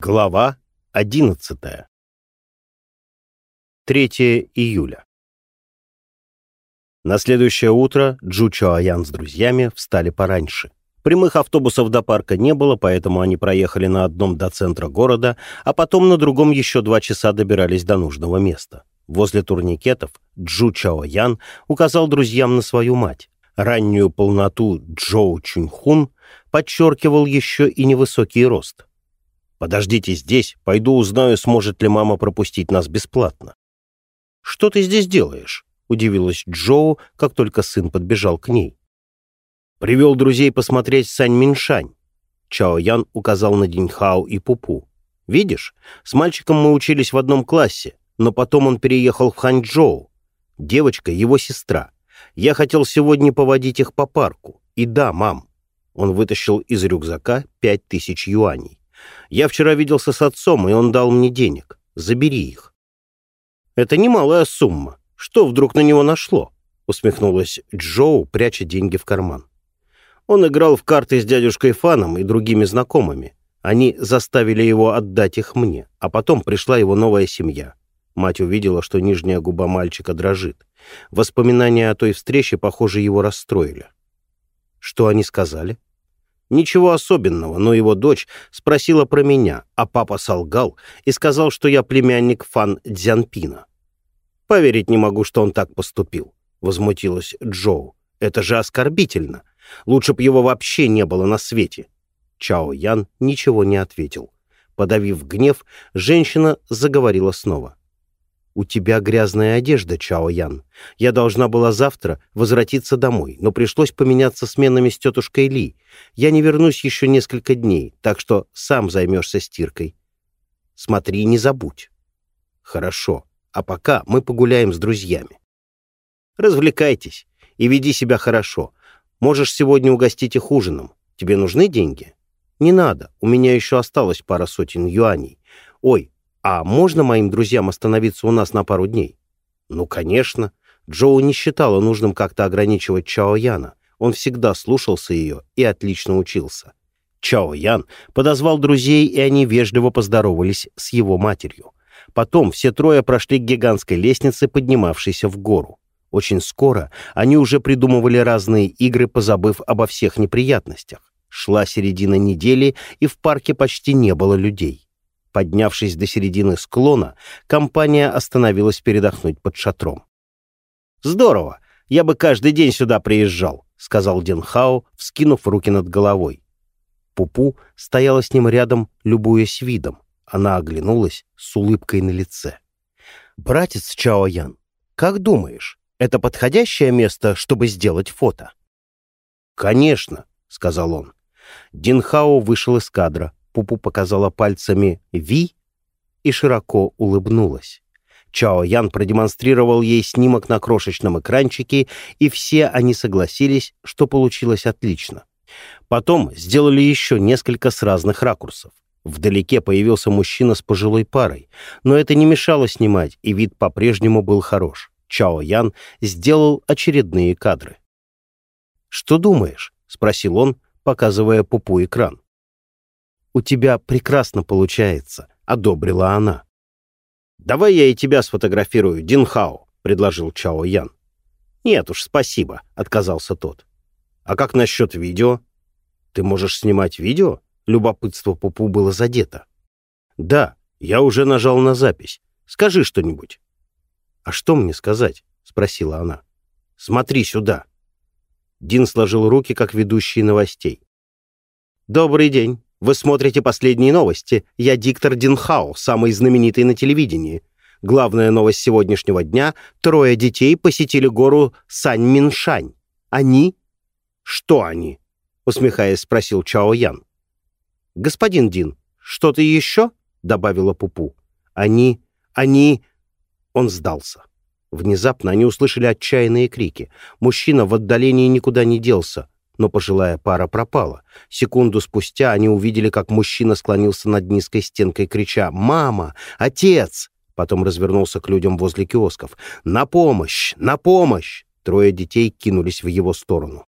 Глава 11. 3 июля. На следующее утро Джу Чоаян с друзьями встали пораньше. Прямых автобусов до парка не было, поэтому они проехали на одном до центра города, а потом на другом еще два часа добирались до нужного места. Возле турникетов Джу Чаоян указал друзьям на свою мать. Раннюю полноту Джоу Чуньхун подчеркивал еще и невысокий рост. «Подождите здесь, пойду узнаю, сможет ли мама пропустить нас бесплатно». «Что ты здесь делаешь?» — удивилась Джоу, как только сын подбежал к ней. «Привел друзей посмотреть Сань Миншань». Чао Ян указал на Диньхао и Пупу. «Видишь, с мальчиком мы учились в одном классе, но потом он переехал в Ханчжоу. Девочка — его сестра. Я хотел сегодня поводить их по парку. И да, мам». Он вытащил из рюкзака пять тысяч юаней. Я вчера виделся с отцом, и он дал мне денег. Забери их». «Это немалая сумма. Что вдруг на него нашло?» — усмехнулась Джоу, пряча деньги в карман. Он играл в карты с дядюшкой Фаном и другими знакомыми. Они заставили его отдать их мне, а потом пришла его новая семья. Мать увидела, что нижняя губа мальчика дрожит. Воспоминания о той встрече, похоже, его расстроили. Что они сказали? Ничего особенного, но его дочь спросила про меня, а папа солгал и сказал, что я племянник Фан Дзянпина. «Поверить не могу, что он так поступил», — возмутилась Джоу. «Это же оскорбительно. Лучше б его вообще не было на свете». Чао Ян ничего не ответил. Подавив гнев, женщина заговорила снова. «У тебя грязная одежда, Чао Ян. Я должна была завтра возвратиться домой, но пришлось поменяться сменами с тетушкой Ли. Я не вернусь еще несколько дней, так что сам займешься стиркой. Смотри, не забудь». «Хорошо. А пока мы погуляем с друзьями». «Развлекайтесь и веди себя хорошо. Можешь сегодня угостить их ужином. Тебе нужны деньги?» «Не надо. У меня еще осталось пара сотен юаней. Ой, «А можно моим друзьям остановиться у нас на пару дней?» «Ну, конечно». Джоу не считала нужным как-то ограничивать Чао Яна. Он всегда слушался ее и отлично учился. Чао Ян подозвал друзей, и они вежливо поздоровались с его матерью. Потом все трое прошли к гигантской лестнице, поднимавшейся в гору. Очень скоро они уже придумывали разные игры, позабыв обо всех неприятностях. Шла середина недели, и в парке почти не было людей. Поднявшись до середины склона, компания остановилась передохнуть под шатром. «Здорово! Я бы каждый день сюда приезжал», — сказал Денхао, вскинув руки над головой. Пупу стояла с ним рядом, любуясь видом. Она оглянулась с улыбкой на лице. «Братец Чао Ян, как думаешь, это подходящее место, чтобы сделать фото?» «Конечно», — сказал он. Динхао вышел из кадра, Пупу показала пальцами «Ви» и широко улыбнулась. Чао Ян продемонстрировал ей снимок на крошечном экранчике, и все они согласились, что получилось отлично. Потом сделали еще несколько с разных ракурсов. Вдалеке появился мужчина с пожилой парой, но это не мешало снимать, и вид по-прежнему был хорош. Чао Ян сделал очередные кадры. «Что думаешь?» — спросил он, показывая Пупу экран. «У тебя прекрасно получается», — одобрила она. «Давай я и тебя сфотографирую, Динхао», — предложил Чао Ян. «Нет уж, спасибо», — отказался тот. «А как насчет видео?» «Ты можешь снимать видео?» Любопытство Пупу было задето. «Да, я уже нажал на запись. Скажи что-нибудь». «А что мне сказать?» — спросила она. «Смотри сюда». Дин сложил руки, как ведущий новостей. «Добрый день. Вы смотрите последние новости. Я диктор Динхао, самый знаменитый на телевидении. Главная новость сегодняшнего дня — трое детей посетили гору Сань-Миншань. Они? Что они? Усмехаясь, спросил Чао Ян. Господин Дин, что-то еще? Добавила Пупу. Они... они... Он сдался. Внезапно они услышали отчаянные крики. Мужчина в отдалении никуда не делся но пожилая пара пропала. Секунду спустя они увидели, как мужчина склонился над низкой стенкой, крича «Мама! Отец!» Потом развернулся к людям возле киосков. «На помощь! На помощь!» Трое детей кинулись в его сторону.